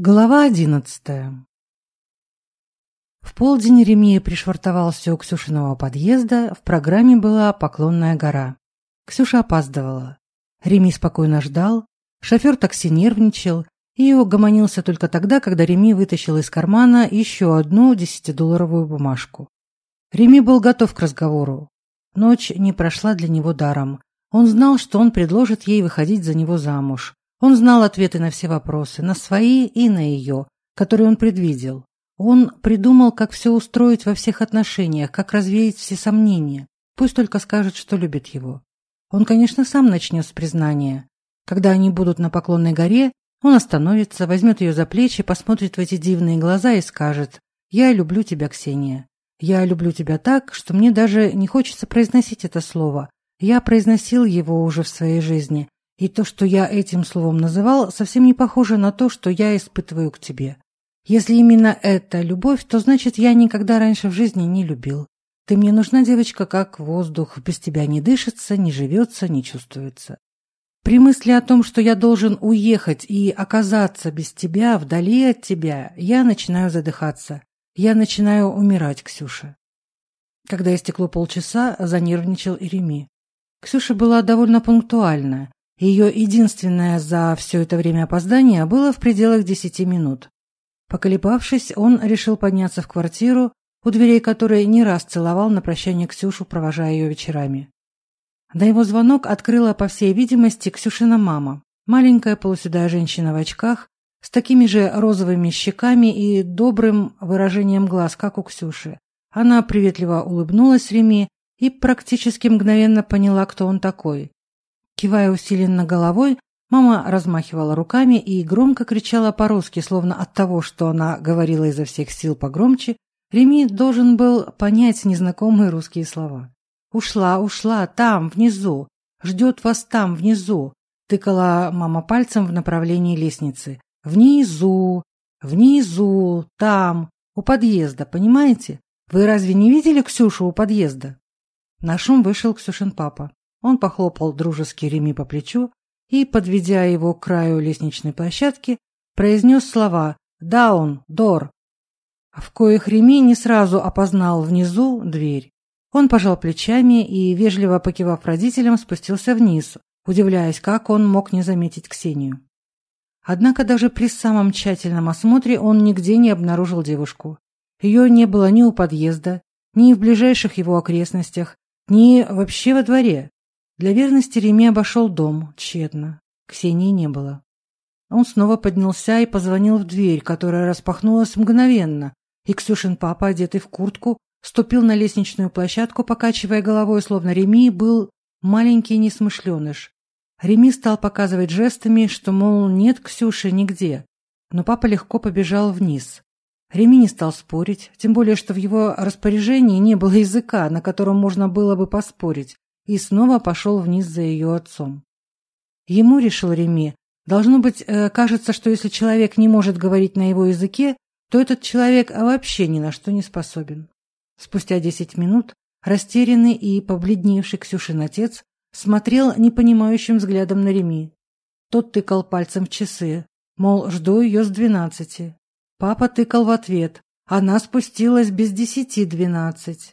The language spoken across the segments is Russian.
Глава одиннадцатая В полдень Ремия пришвартовался у Ксюшиного подъезда, в программе была «Поклонная гора». Ксюша опаздывала. Реми спокойно ждал, шофер такси нервничал и угомонился только тогда, когда Реми вытащил из кармана еще одну десятидолларовую бумажку. Реми был готов к разговору. Ночь не прошла для него даром. Он знал, что он предложит ей выходить за него замуж. Он знал ответы на все вопросы, на свои и на ее, которые он предвидел. Он придумал, как все устроить во всех отношениях, как развеять все сомнения. Пусть только скажет, что любит его. Он, конечно, сам начнет с признания. Когда они будут на Поклонной горе, он остановится, возьмет ее за плечи, посмотрит в эти дивные глаза и скажет «Я люблю тебя, Ксения. Я люблю тебя так, что мне даже не хочется произносить это слово. Я произносил его уже в своей жизни, и то, что я этим словом называл, совсем не похоже на то, что я испытываю к тебе. Если именно это любовь, то значит, я никогда раньше в жизни не любил. Ты мне нужна, девочка, как воздух. Без тебя не дышится, не живется, не чувствуется. При мысли о том, что я должен уехать и оказаться без тебя, вдали от тебя, я начинаю задыхаться. Я начинаю умирать, Ксюша. Когда истекло полчаса, занервничал Иреми. Ксюша была довольно пунктуальна. Ее единственное за все это время опоздание было в пределах десяти минут. Поколебавшись, он решил подняться в квартиру, у дверей которой не раз целовал на прощание Ксюшу, провожая ее вечерами. На его звонок открыла, по всей видимости, Ксюшина мама, маленькая полуседая женщина в очках, с такими же розовыми щеками и добрым выражением глаз, как у Ксюши. Она приветливо улыбнулась Реми и практически мгновенно поняла, кто он такой. Кивая усиленно головой, мама размахивала руками и громко кричала по-русски, словно от того, что она говорила изо всех сил погромче, Реми должен был понять незнакомые русские слова. «Ушла, ушла, там, внизу! Ждет вас там, внизу!» тыкала мама пальцем в направлении лестницы. «Внизу! Внизу! Там! У подъезда, понимаете? Вы разве не видели Ксюшу у подъезда?» На шум вышел Ксюшин папа. Он похлопал дружески Реми по плечу и, подведя его к краю лестничной площадки, произнес слова «Даун! Дор!», а в коих Реми не сразу опознал внизу дверь. Он пожал плечами и, вежливо покивав родителям, спустился вниз, удивляясь, как он мог не заметить Ксению. Однако даже при самом тщательном осмотре он нигде не обнаружил девушку. Ее не было ни у подъезда, ни в ближайших его окрестностях, ни вообще во дворе. Для верности Реми обошел дом, тщетно. Ксении не было. Он снова поднялся и позвонил в дверь, которая распахнулась мгновенно, и Ксюшин папа, одетый в куртку, ступил на лестничную площадку, покачивая головой, словно Реми был маленький несмышленыш. Реми стал показывать жестами, что, мол, нет Ксюши нигде, но папа легко побежал вниз. Реми не стал спорить, тем более, что в его распоряжении не было языка, на котором можно было бы поспорить и снова пошел вниз за ее отцом. Ему, решил Реми, должно быть, э, кажется, что если человек не может говорить на его языке, то этот человек вообще ни на что не способен. Спустя десять минут растерянный и побледневший Ксюшин отец смотрел непонимающим взглядом на Реми. Тот тыкал пальцем в часы, мол, жду ее с двенадцати. Папа тыкал в ответ, она спустилась без десяти двенадцать.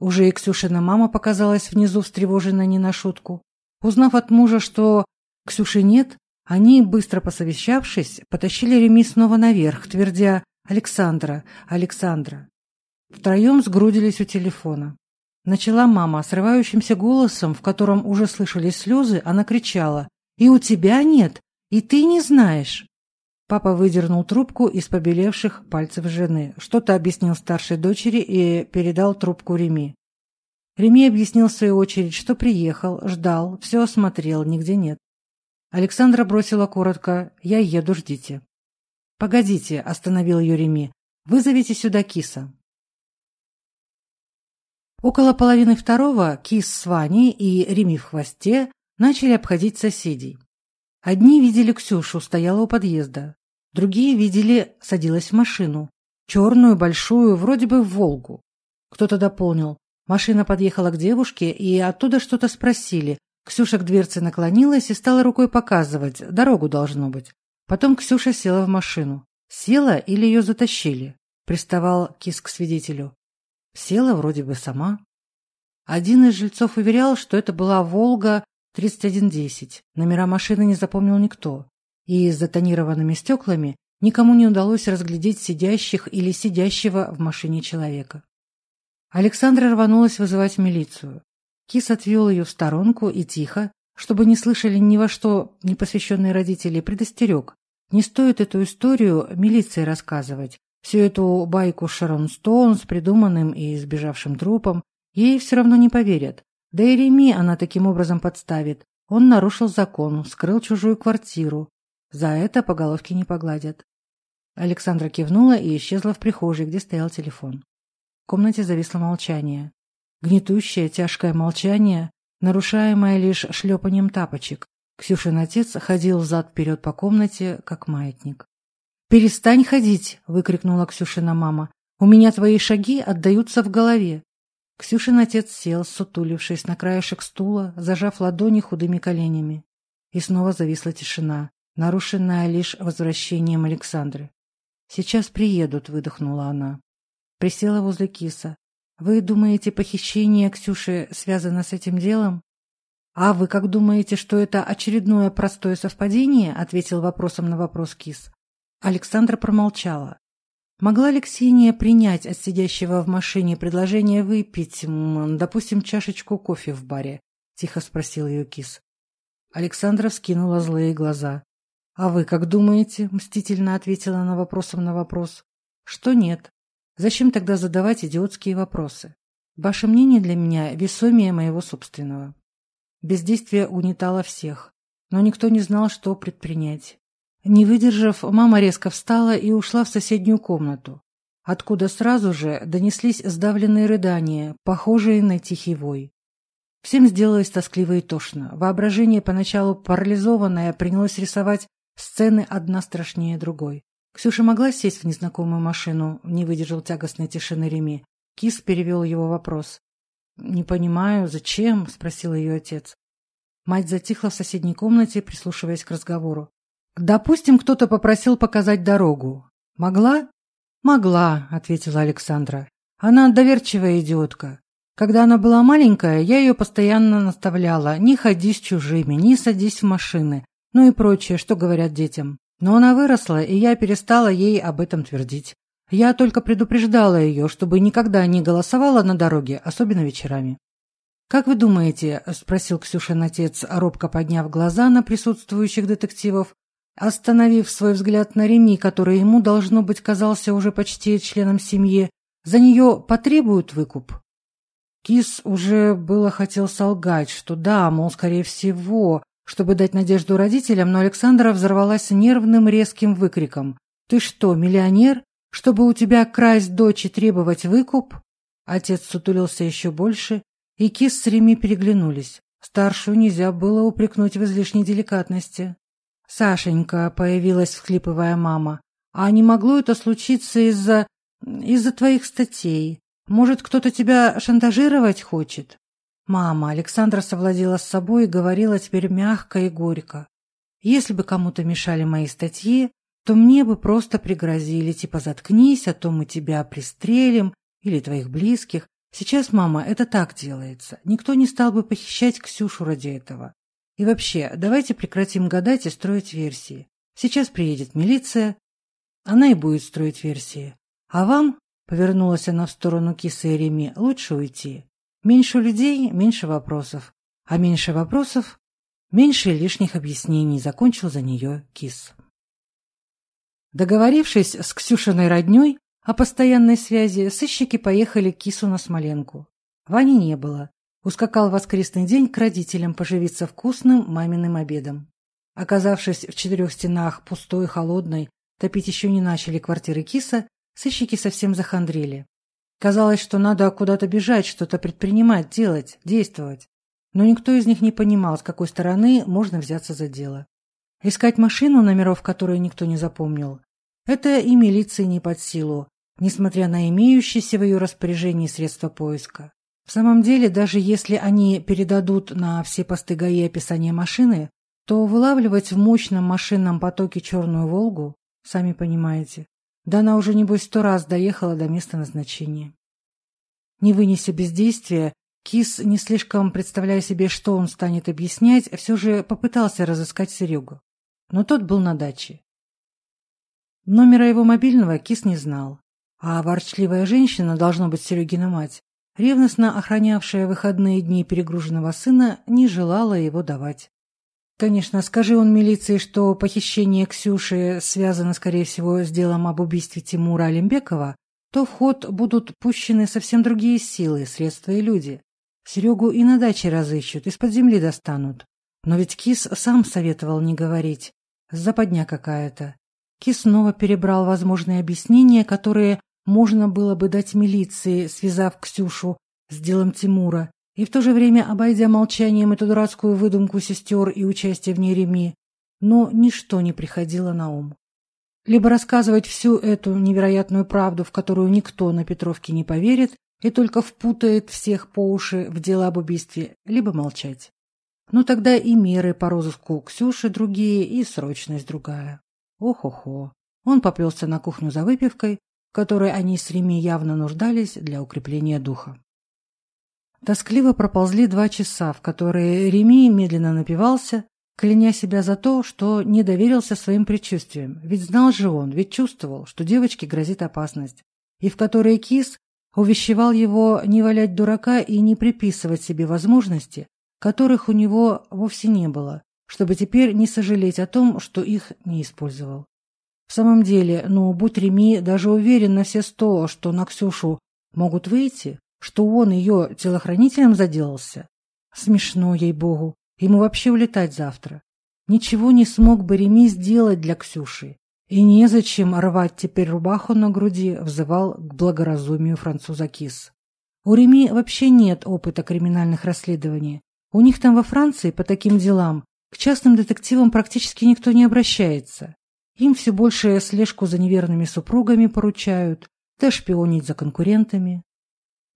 Уже Ксюшина мама показалась внизу встревоженной не на шутку. Узнав от мужа, что Ксюши нет, они, быстро посовещавшись, потащили Реми снова наверх, твердя «Александра, Александра». Втроем сгрудились у телефона. Начала мама срывающимся голосом, в котором уже слышались слезы, она кричала «И у тебя нет? И ты не знаешь?» Папа выдернул трубку из побелевших пальцев жены, что-то объяснил старшей дочери и передал трубку Реми. Реми объяснил в свою очередь, что приехал, ждал, все осмотрел, нигде нет. Александра бросила коротко «Я еду, ждите». «Погодите», — остановил ее Реми, — «вызовите сюда киса». Около половины второго кис с Ваней и Реми в хвосте начали обходить соседей. Одни видели Ксюшу, стояла у подъезда. Другие видели, садилась в машину. Черную, большую, вроде бы в «Волгу». Кто-то дополнил. Машина подъехала к девушке, и оттуда что-то спросили. Ксюша к дверце наклонилась и стала рукой показывать. Дорогу должно быть. Потом Ксюша села в машину. Села или ее затащили? Приставал Кис к свидетелю. Села вроде бы сама. Один из жильцов уверял, что это была «Волга» 3110. Номера машины не запомнил никто. И с затонированными стеклами никому не удалось разглядеть сидящих или сидящего в машине человека. Александра рванулась вызывать милицию. Кис отвел ее в сторонку и тихо, чтобы не слышали ни во что непосвященные родители, предостерег. Не стоит эту историю милиции рассказывать. Всю эту байку Шерон Стоун с придуманным и сбежавшим трупом ей все равно не поверят. Да и Реми она таким образом подставит. Он нарушил закон, скрыл чужую квартиру. За это по головке не погладят. Александра кивнула и исчезла в прихожей, где стоял телефон комнате зависло молчание. Гнетущее, тяжкое молчание, нарушаемое лишь шлепанием тапочек. Ксюшин отец ходил взад-вперед по комнате, как маятник. «Перестань ходить!» — выкрикнула Ксюшина мама. «У меня твои шаги отдаются в голове!» Ксюшин отец сел, сутулившись на краешек стула, зажав ладони худыми коленями. И снова зависла тишина, нарушенная лишь возвращением Александры. «Сейчас приедут», — выдохнула она. Присела возле киса. «Вы думаете, похищение Ксюши связано с этим делом?» «А вы как думаете, что это очередное простое совпадение?» ответил вопросом на вопрос кис. Александра промолчала. Могла ли Ксения принять от сидящего в машине предложение выпить, допустим, чашечку кофе в баре? Тихо спросил ее кис. Александра вскинула злые глаза. «А вы как думаете?» – мстительно ответила на вопросом на вопрос. «Что нет. Зачем тогда задавать идиотские вопросы? Ваше мнение для меня весомее моего собственного. Бездействие унитало всех, но никто не знал, что предпринять. Не выдержав, мама резко встала и ушла в соседнюю комнату, откуда сразу же донеслись сдавленные рыдания, похожие на тихий вой. Всем сделалось тоскливо и тошно. Воображение, поначалу парализованное, принялось рисовать сцены одна страшнее другой. Ксюша могла сесть в незнакомую машину, не выдержал тягостной тишины Реми. Кис перевел его вопрос. «Не понимаю, зачем?» – спросил ее отец. Мать затихла в соседней комнате, прислушиваясь к разговору. Допустим, кто-то попросил показать дорогу. Могла? Могла, ответила Александра. Она доверчивая идиотка. Когда она была маленькая, я ее постоянно наставляла. Не ходи с чужими, не садись в машины. Ну и прочее, что говорят детям. Но она выросла, и я перестала ей об этом твердить. Я только предупреждала ее, чтобы никогда не голосовала на дороге, особенно вечерами. «Как вы думаете?» – спросил Ксюшин отец, робко подняв глаза на присутствующих детективов. Остановив свой взгляд на Реми, который ему, должно быть, казался уже почти членом семьи, за нее потребуют выкуп? Кис уже было хотел солгать, что да, мол, скорее всего, чтобы дать надежду родителям, но Александра взорвалась нервным резким выкриком. «Ты что, миллионер? Чтобы у тебя красть дочь и требовать выкуп?» Отец сутулился еще больше, и Кис с Реми переглянулись. Старшую нельзя было упрекнуть в излишней деликатности. Сашенька, появилась всхлипывая мама. А не могло это случиться из-за... из-за твоих статей? Может, кто-то тебя шантажировать хочет? Мама, Александра совладела с собой и говорила теперь мягко и горько. Если бы кому-то мешали мои статьи, то мне бы просто пригрозили, типа заткнись, а то мы тебя пристрелим или твоих близких. Сейчас, мама, это так делается. Никто не стал бы похищать Ксюшу ради этого. И вообще, давайте прекратим гадать и строить версии. Сейчас приедет милиция, она и будет строить версии. А вам, — повернулась она в сторону кисы и Реми, — лучше уйти. меньше людей, меньше вопросов. А меньше вопросов, меньше лишних объяснений, закончил за нее Кис. Договорившись с Ксюшиной роднёй о постоянной связи, сыщики поехали к Кису на Смоленку. Вани не было. Ускакал воскресный день к родителям поживиться вкусным маминым обедом. Оказавшись в четырех стенах, пустой, холодной, топить еще не начали квартиры Киса, сыщики совсем захандрили. Казалось, что надо куда-то бежать, что-то предпринимать, делать, действовать. Но никто из них не понимал, с какой стороны можно взяться за дело. Искать машину, номеров которой никто не запомнил, это и милиции не под силу, несмотря на имеющиеся в ее распоряжении средства поиска. В самом деле, даже если они передадут на все посты ГАИ описание машины, то вылавливать в мощном машинном потоке черную «Волгу», сами понимаете, Да она уже, небось, сто раз доехала до места назначения. Не вынеся бездействия, Кис, не слишком представляя себе, что он станет объяснять, все же попытался разыскать Серегу. Но тот был на даче. Номера его мобильного Кис не знал. А ворчливая женщина, должно быть Серегина мать, ревностно охранявшая выходные дни перегруженного сына, не желала его давать. Конечно, скажи он милиции, что похищение Ксюши связано, скорее всего, с делом об убийстве Тимура Олимбекова, то в ход будут пущены совсем другие силы, средства и люди. Серегу и на даче разыщут, из-под земли достанут. Но ведь Кис сам советовал не говорить. Западня какая-то. Кис снова перебрал возможные объяснения, которые можно было бы дать милиции, связав Ксюшу с делом Тимура, и в то же время обойдя молчанием эту дурацкую выдумку сестер и участие в ней Реми, но ничто не приходило на ум. Либо рассказывать всю эту невероятную правду, в которую никто на Петровке не поверит и только впутает всех по уши в дело об убийстве, либо молчать. Ну тогда и меры по розыску Ксюши другие, и срочность другая. Ох-охо. Он поплелся на кухню за выпивкой, в которой они с Реми явно нуждались для укрепления духа. Тоскливо проползли два часа, в которые Реми медленно напивался, кляня себя за то, что не доверился своим предчувствиям, ведь знал же он, ведь чувствовал, что девочке грозит опасность, и в которые Кис увещевал его не валять дурака и не приписывать себе возможности, которых у него вовсе не было, чтобы теперь не сожалеть о том, что их не использовал. В самом деле, ну, будь Реми даже уверен на все сто, что на Ксюшу могут выйти, что он ее телохранителем заделался? Смешно, ей-богу. Ему вообще улетать завтра. Ничего не смог бы Реми сделать для Ксюши. И незачем рвать теперь рубаху на груди, взывал к благоразумию француза Кис. У Реми вообще нет опыта криминальных расследований. У них там во Франции по таким делам к частным детективам практически никто не обращается. Им все больше слежку за неверными супругами поручают, да шпионить за конкурентами.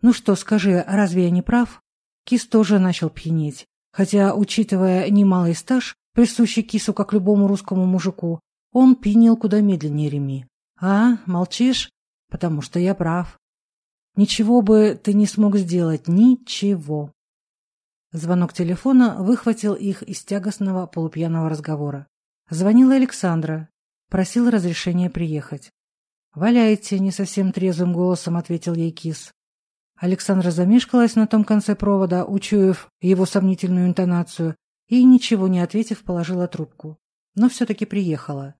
Ну что, скажи, разве я не прав? Кис тоже начал пьянеть. Хотя, учитывая немалый стаж, присущий кису как любому русскому мужику, он пьянел куда медленнее Реми. А, молчишь? Потому что я прав. Ничего бы ты не смог сделать, ничего. Звонок телефона выхватил их из тягостного полупьяного разговора. Звонила Александра, просила разрешения приехать. «Валяйте», — не совсем трезвым голосом ответил ей кис. Александра замешкалась на том конце провода, учуяв его сомнительную интонацию, и, ничего не ответив, положила трубку. Но все-таки приехала.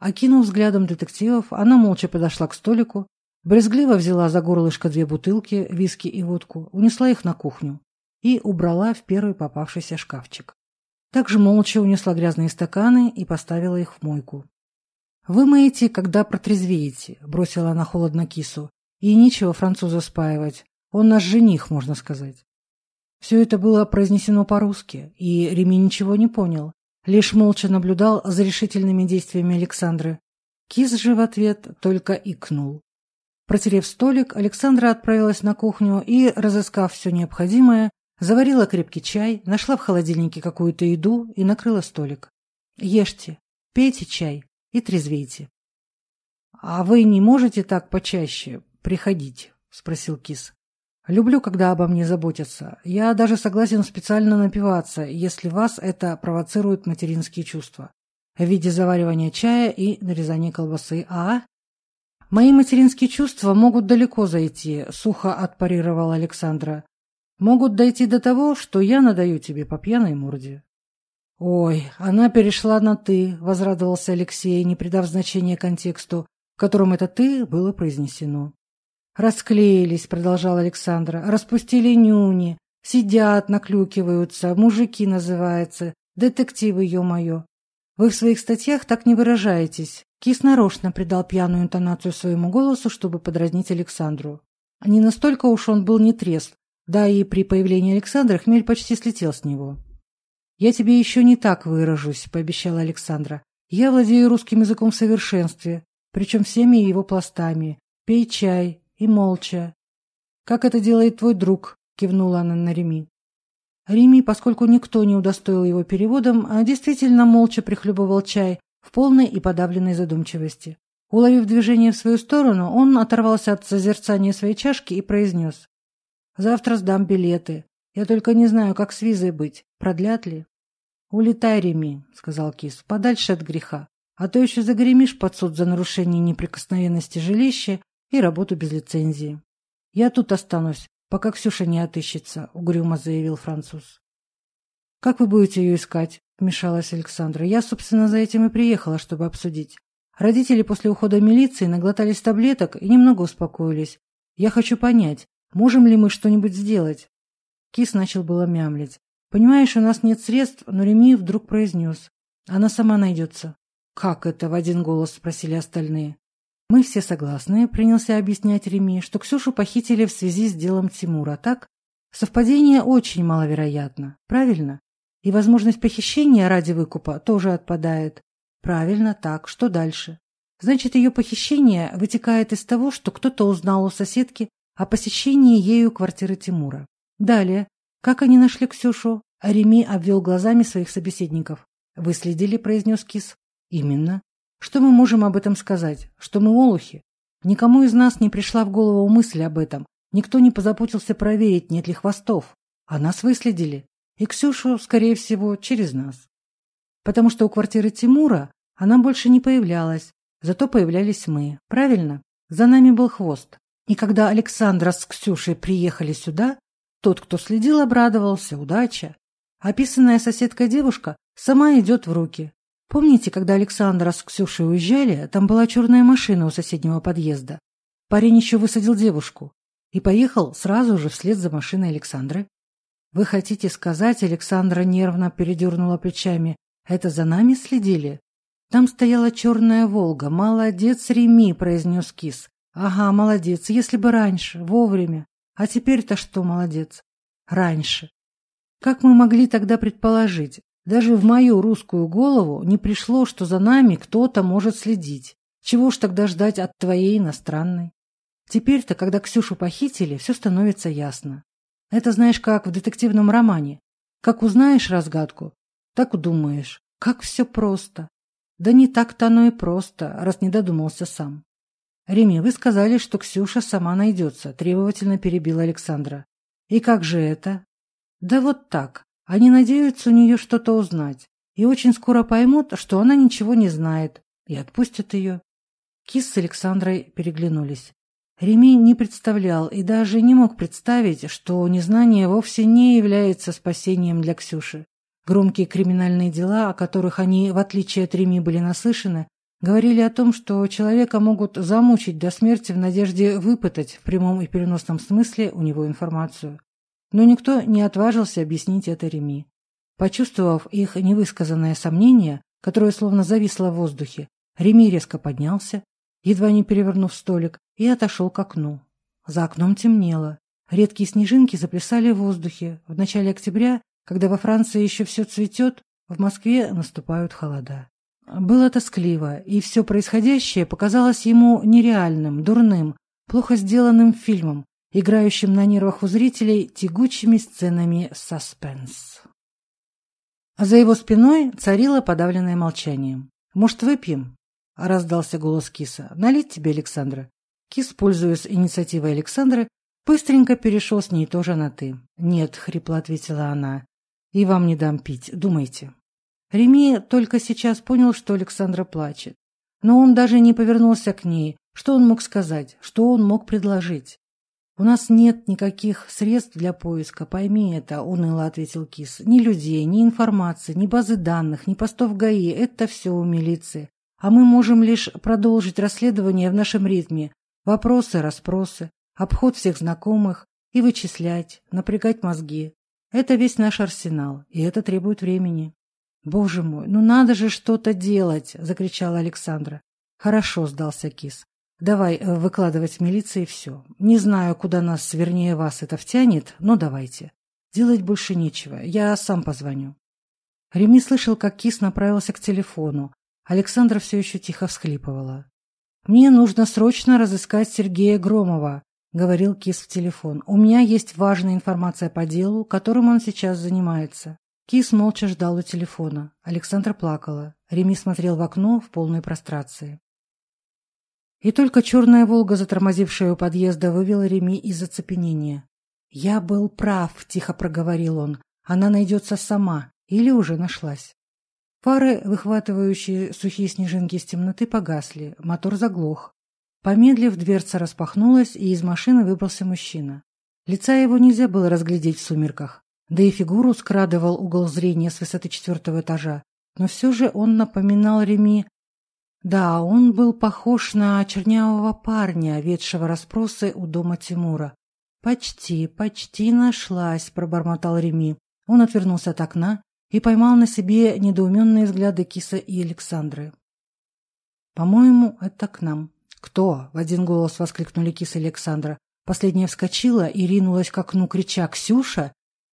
Окинув взглядом детективов, она молча подошла к столику, брезгливо взяла за горлышко две бутылки, виски и водку, унесла их на кухню и убрала в первый попавшийся шкафчик. Также молча унесла грязные стаканы и поставила их в мойку. «Вы моете, когда протрезвеете», — бросила она холодно кису. «И нечего француза спаивать. Он наш жених, можно сказать. Все это было произнесено по-русски, и Реми ничего не понял, лишь молча наблюдал за решительными действиями Александры. Кис же в ответ только икнул. Протерев столик, Александра отправилась на кухню и, разыскав все необходимое, заварила крепкий чай, нашла в холодильнике какую-то еду и накрыла столик. «Ешьте, пейте чай и трезвейте». «А вы не можете так почаще приходить?» — спросил Кис. Люблю, когда обо мне заботятся. Я даже согласен специально напиваться, если вас это провоцирует материнские чувства. В виде заваривания чая и нарезания колбасы. А? Мои материнские чувства могут далеко зайти, сухо отпарировал Александра. Могут дойти до того, что я надаю тебе по пьяной морде. «Ой, она перешла на «ты», — возрадовался Алексей, не придав значения контексту, в котором это «ты» было произнесено. Расклеились, продолжал Александра. Распустили нюни. Сидят, наклюкиваются. Мужики называются, Детективы, ё-моё. Вы в своих статьях так не выражаетесь. Кис нарочно придал пьяную интонацию своему голосу, чтобы подразнить Александру. Не настолько уж он был не нетрезв, да и при появлении Александра хмель почти слетел с него. «Я тебе еще не так выражусь», — пообещала Александра. «Я владею русским языком в совершенстве, причем всеми его пластами. Пей чай, и молча. Как это делает твой друг? кивнула она на Реми. Реми, поскольку никто не удостоил его переводом, а действительно молча прихлебывал чай в полной и подавленной задумчивости. Уловив движение в свою сторону, он оторвался от созерцания своей чашки и произнес. «Завтра сдам билеты. Я только не знаю, как с визой быть. Продлят ли?» «Улетай, Реми», — сказал Кис, — «подальше от греха. А то еще загремишь под суд за нарушение неприкосновенности жилища и работу без лицензии. Я тут останусь, пока Ксюша не отыщется, — угрюмо заявил француз. — Как вы будете ее искать? — вмешалась Александра. — Я, собственно, за этим и приехала, чтобы обсудить. Родители после ухода милиции наглотались таблеток и немного успокоились. Я хочу понять, можем ли мы что-нибудь сделать? Кис начал было мямлить. — Понимаешь, у нас нет средств, но Реми вдруг произнес. — Она сама найдется. — Как это? — в один голос спросили остальные. Мы все согласны, принялся объяснять Реми, что Ксюшу похитили в связи с делом Тимура, а так? Совпадение очень маловероятно, правильно? И возможность похищения ради выкупа тоже отпадает. Правильно, так, что дальше? Значит, ее похищение вытекает из того, что кто-то узнал у соседки о посещении ею квартиры Тимура. Далее, как они нашли Ксюшу? Реми обвел глазами своих собеседников. «Вы следили», — произнес Кис. «Именно. Что мы можем об этом сказать? Что мы олухи? Никому из нас не пришла в голову мысль об этом. Никто не позаботился проверить, нет ли хвостов. А нас выследили. И Ксюшу, скорее всего, через нас. Потому что у квартиры Тимура она больше не появлялась. Зато появлялись мы. Правильно? За нами был хвост. И когда Александра с Ксюшей приехали сюда, тот, кто следил, обрадовался. Удача. Описанная соседка девушка сама идет в руки. Помните, когда Александра с Ксюшей уезжали, там была черная машина у соседнего подъезда. Парень еще высадил девушку и поехал сразу же вслед за машиной Александры. Вы хотите сказать, Александра нервно передернула плечами, это за нами следили? Там стояла черная «Волга». «Молодец, Реми», — произнес Кис. «Ага, молодец, если бы раньше, вовремя. А теперь-то что, молодец?» «Раньше. Как мы могли тогда предположить? Даже в мою русскую голову не пришло, что за нами кто-то может следить. Чего ж тогда ждать от твоей иностранной? Теперь-то, когда Ксюшу похитили, все становится ясно. Это знаешь как в детективном романе. Как узнаешь разгадку, так удумаешь, Как все просто. Да не так-то оно и просто, раз не додумался сам. Реми, вы сказали, что Ксюша сама найдется, требовательно перебила Александра. И как же это? Да вот так. Они надеются у нее что-то узнать и очень скоро поймут, что она ничего не знает, и отпустят ее. Кис с Александрой переглянулись. Реми не представлял и даже не мог представить, что незнание вовсе не является спасением для Ксюши. Громкие криминальные дела, о которых они, в отличие от Реми, были наслышаны, говорили о том, что человека могут замучить до смерти в надежде выпытать в прямом и переносном смысле у него информацию но никто не отважился объяснить это Реми. Почувствовав их невысказанное сомнение, которое словно зависло в воздухе, Реми резко поднялся, едва не перевернув столик, и отошел к окну. За окном темнело. Редкие снежинки заплясали в воздухе. В начале октября, когда во Франции еще все цветет, в Москве наступают холода. Было тоскливо, и все происходящее показалось ему нереальным, дурным, плохо сделанным фильмом, играющим на нервах у зрителей тягучими сценами саспенс. А за его спиной царило подавленное молчание. «Может, выпьем?» – раздался голос киса. «Налить тебе, Александра?» Кис, пользуясь инициативой Александры, быстренько перешел с ней тоже на «ты». «Нет», – хрипло ответила она, – «и вам не дам пить, думайте». Реми только сейчас понял, что Александра плачет. Но он даже не повернулся к ней. Что он мог сказать? Что он мог предложить? «У нас нет никаких средств для поиска, пойми это», — уныло ответил Кис. «Ни людей, ни информации, ни базы данных, ни постов ГАИ — это все у милиции. А мы можем лишь продолжить расследование в нашем ритме. Вопросы, расспросы, обход всех знакомых и вычислять, напрягать мозги. Это весь наш арсенал, и это требует времени». «Боже мой, ну надо же что-то делать!» — закричала Александра. «Хорошо», — сдался Кис. «Давай э, выкладывать в милиции все. Не знаю, куда нас, вернее вас, это втянет, но давайте. Делать больше нечего, я сам позвоню». Реми слышал, как Кис направился к телефону, Александра все еще тихо всхлипывала. «Мне нужно срочно разыскать Сергея Громова», — говорил Кис в телефон. «У меня есть важная информация по делу, которым он сейчас занимается». Кис молча ждал у телефона. Александра плакала. Реми смотрел в окно в полной прострации. И только черная «Волга», затормозившая у подъезда, вывела Реми из оцепенения. «Я был прав», — тихо проговорил он. «Она найдется сама. Или уже нашлась». Фары, выхватывающие сухие снежинки из темноты, погасли. Мотор заглох. Помедлив, дверца распахнулась, и из машины выбрался мужчина. Лица его нельзя было разглядеть в сумерках, да и фигуру скрадывал угол зрения с высоты четвертого этажа. Но все же он напоминал Реми Да, он был похож на чернявого парня, ведшего расспросы у дома Тимура. «Почти, почти нашлась», — пробормотал Реми. Он отвернулся от окна и поймал на себе недоуменные взгляды Киса и Александры. «По-моему, это к нам». «Кто?» — в один голос воскликнули Кис и Александра. Последняя вскочила и ринулась к окну, крича «Ксюша!»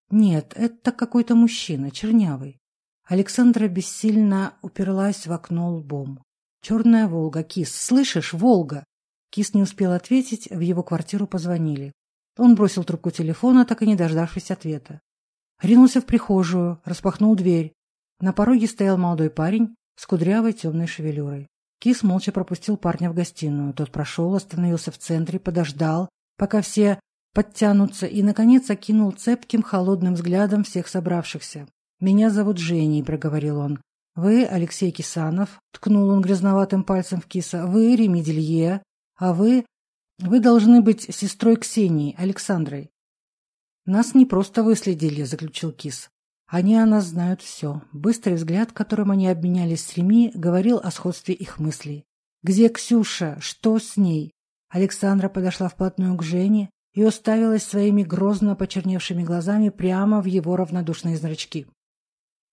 «Нет, это какой-то мужчина, чернявый». Александра бессильно уперлась в окно лбом. Черная Волга, Кис, слышишь, Волга? Кис не успел ответить, в его квартиру позвонили. Он бросил трубку телефона, так и не дождавшись ответа. Ринулся в прихожую, распахнул дверь. На пороге стоял молодой парень с кудрявой темной шевелюрой. Кис молча пропустил парня в гостиную. Тот прошел, остановился в центре, подождал, пока все подтянутся, и, наконец, окинул цепким холодным взглядом всех собравшихся. «Меня зовут Женей», — проговорил он. Вы, Алексей Кисанов, ткнул он грязноватым пальцем в киса, вы, Ремиделье, а вы... Вы должны быть сестрой Ксении, Александрой. Нас не просто выследили, заключил Кис. Они о нас знают все. Быстрый взгляд, которым они обменялись с Реми, говорил о сходстве их мыслей. «Где Ксюша? Что с ней?» Александра подошла вплотную к Жене и уставилась своими грозно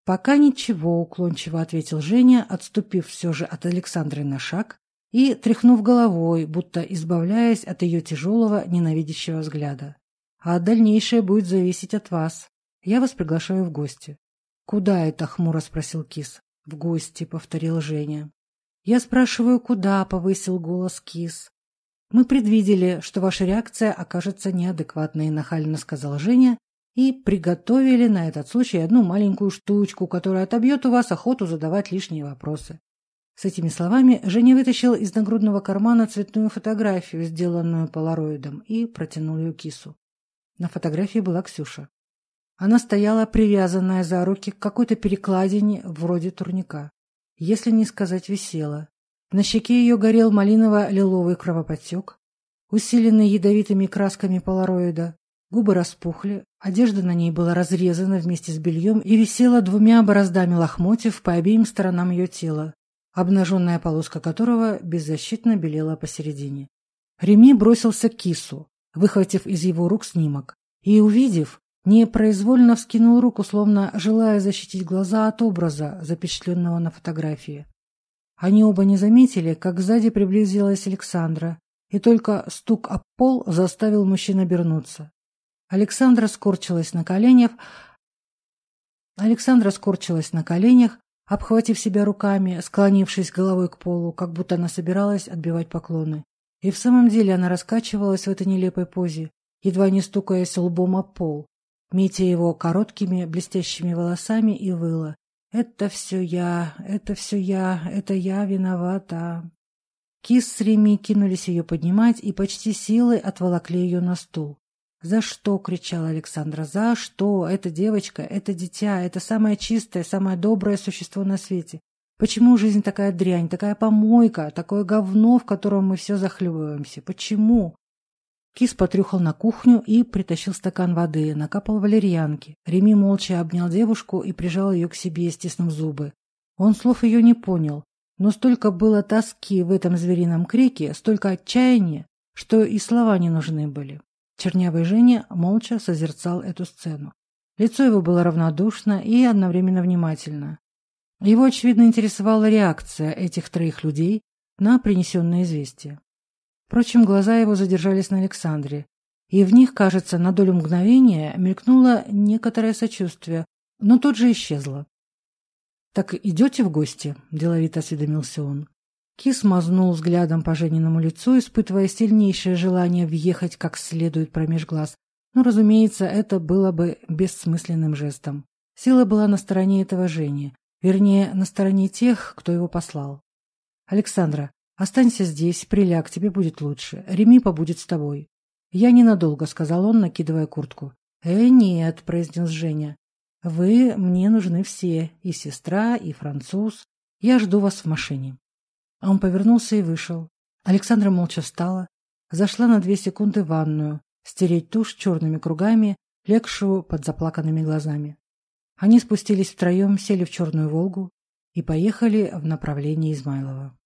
почерневшими глазами прямо в его равнодушные зрачки. «Пока ничего», — уклончиво ответил Женя, отступив все же от Александры на шаг и тряхнув головой, будто избавляясь от ее тяжелого, ненавидящего взгляда. «А дальнейшее будет зависеть от вас. Я вас приглашаю в гости». «Куда это?» — хмуро спросил Кис. «В гости», — повторил Женя. «Я спрашиваю, куда?» — повысил голос Кис. «Мы предвидели, что ваша реакция окажется неадекватной», — нахально сказал Женя и приготовили на этот случай одну маленькую штучку, которая отобьет у вас охоту задавать лишние вопросы. С этими словами Женя вытащил из нагрудного кармана цветную фотографию, сделанную полароидом, и протянул ее кису. На фотографии была Ксюша. Она стояла привязанная за руки к какой-то перекладине вроде турника. Если не сказать висела. На щеке ее горел малиново-лиловый кровоподтек, усиленный ядовитыми красками полароида. Губы распухли, Одежда на ней была разрезана вместе с бельем и висела двумя бороздами лохмотьев по обеим сторонам ее тела, обнаженная полоска которого беззащитно белела посередине. Реми бросился к кису, выхватив из его рук снимок, и, увидев, непроизвольно вскинул руку, словно желая защитить глаза от образа, запечатленного на фотографии. Они оба не заметили, как сзади приблизилась Александра, и только стук об пол заставил мужчин обернуться. Александра скорчилась на коленях, Александра скорчилась на коленях, обхватив себя руками, склонившись головой к полу, как будто она собиралась отбивать поклоны. И в самом деле она раскачивалась в этой нелепой позе, едва не стукаясь лбом об пол, метя его короткими блестящими волосами и выла. «Это все я, это все я, это я виновата». Кис с Реми кинулись ее поднимать и почти силой отволокли ее на стул. «За что?» — кричала Александра. «За что? Эта девочка, это дитя, это самое чистое, самое доброе существо на свете. Почему жизнь такая дрянь, такая помойка, такое говно, в котором мы все захлебываемся? Почему?» Кис потрюхал на кухню и притащил стакан воды, накапал валерьянки. Реми молча обнял девушку и прижал ее к себе, стиснув зубы. Он слов ее не понял, но столько было тоски в этом зверином крике, столько отчаяния, что и слова не нужны были. Чернявый Женя молча созерцал эту сцену. Лицо его было равнодушно и одновременно внимательно. Его, очевидно, интересовала реакция этих троих людей на принесенное известие. Впрочем, глаза его задержались на Александре, и в них, кажется, на долю мгновения мелькнуло некоторое сочувствие, но тут же исчезло. «Так идете в гости?» – деловито осведомился он. Кис мазнул взглядом по Жениному лицу, испытывая сильнейшее желание въехать как следует промеж глаз. Но, разумеется, это было бы бессмысленным жестом. Сила была на стороне этого Жени, вернее, на стороне тех, кто его послал. «Александра, останься здесь, приляг, тебе будет лучше. Реми побудет с тобой». «Я ненадолго», — сказал он, накидывая куртку. «Э, нет», — произнес Женя. «Вы мне нужны все, и сестра, и француз. Я жду вас в машине». Он повернулся и вышел. Александра молча встала, зашла на две секунды в ванную, стереть тушь черными кругами, легшую под заплаканными глазами. Они спустились втроем, сели в черную «Волгу» и поехали в направлении Измайлова.